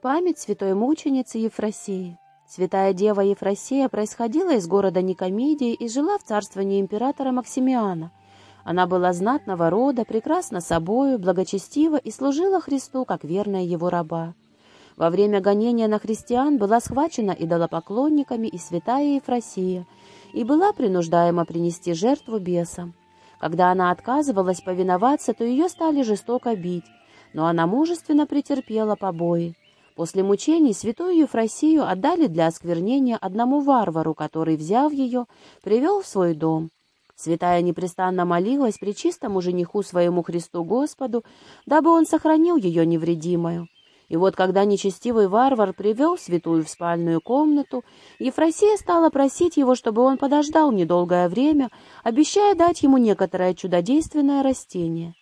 Память святой мученицы Ефросии. Святая дева Ефросия происходила из города Никомедии и жила в царствовании императора Максимиана. Она была знатного рода, прекрасна собою, благочестива и служила Христу, как верная его раба. Во время гонения на христиан была схвачена идолопоклонниками и святая Ефросия, и была принуждаема принести жертву бесам. Когда она отказывалась повиноваться, то ее стали жестоко бить, но она мужественно претерпела побои. После мучений святую Ефросию отдали для осквернения одному варвару, который, взяв ее, привел в свой дом. Святая непрестанно молилась при чистому жениху своему Христу Господу, дабы он сохранил ее невредимою. И вот когда нечестивый варвар привел святую в спальную комнату, Ефросия стала просить его, чтобы он подождал недолгое время, обещая дать ему некоторое чудодейственное растение.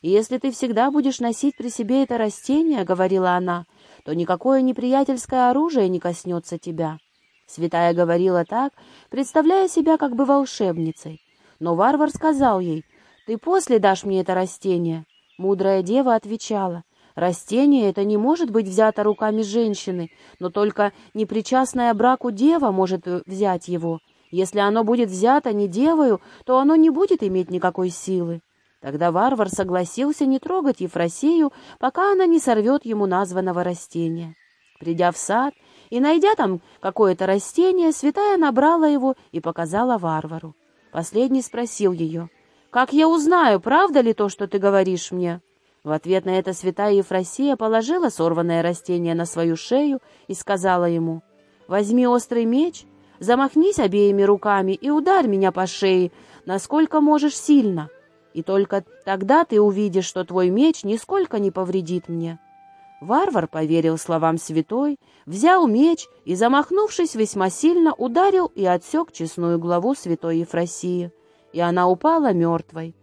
«И если ты всегда будешь носить при себе это растение, — говорила она, — то никакое неприятельское оружие не коснется тебя. Святая говорила так, представляя себя как бы волшебницей. Но варвар сказал ей, «Ты после дашь мне это растение». Мудрая дева отвечала, «Растение это не может быть взято руками женщины, но только непричастная браку дева может взять его. Если оно будет взято не девою, то оно не будет иметь никакой силы». Тогда варвар согласился не трогать Ефросию, пока она не сорвет ему названного растения. Придя в сад и найдя там какое-то растение, святая набрала его и показала варвару. Последний спросил ее, «Как я узнаю, правда ли то, что ты говоришь мне?» В ответ на это святая Ефросия положила сорванное растение на свою шею и сказала ему, «Возьми острый меч, замахнись обеими руками и ударь меня по шее, насколько можешь сильно» и только тогда ты увидишь, что твой меч нисколько не повредит мне». Варвар поверил словам святой, взял меч и, замахнувшись весьма сильно, ударил и отсек честную главу святой Ефросии, и она упала мертвой.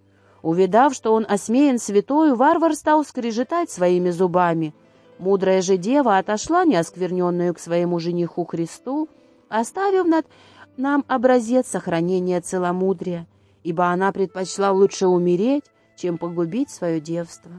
Увидав, что он осмеян святою, варвар стал скрежетать своими зубами. Мудрая же дева отошла неоскверненную к своему жениху Христу, оставив над нам образец сохранения целомудрия, ибо она предпочла лучше умереть, чем погубить свое девство.